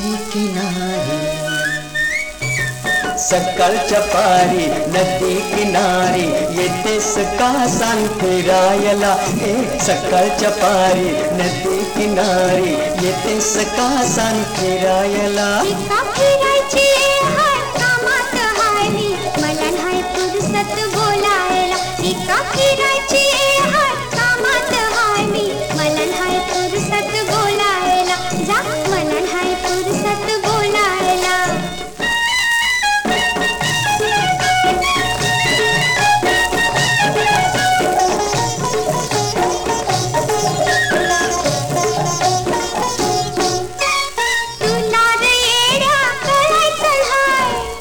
नदी किनारे। सकल चपारी नदी किनारी येते सका संतरायला ए, सकल चपारी नदी किनारी येते सका संतरायला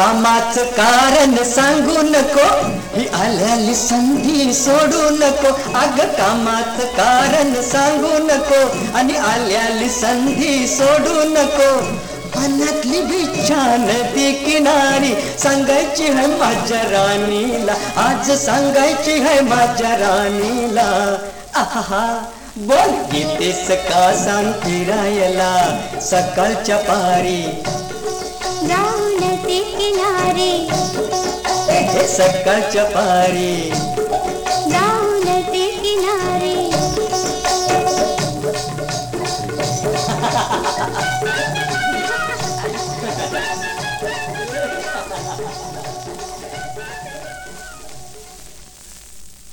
कामाचं कारण सांगू नको. ही आल्याली संधी सोडू नको. अग कामाचं कारण सांगू नको. आणि आल्याली संधी सोडू नको. मनातली बिच्छा नदी किनारी सांगायची है माझ्या राणीला. आज सांगायची है माझ्या राणीला. आहा बोल येतेस का सांग फिरायला सकाळच्या पारी राउंड के किनारे। सका चपारी।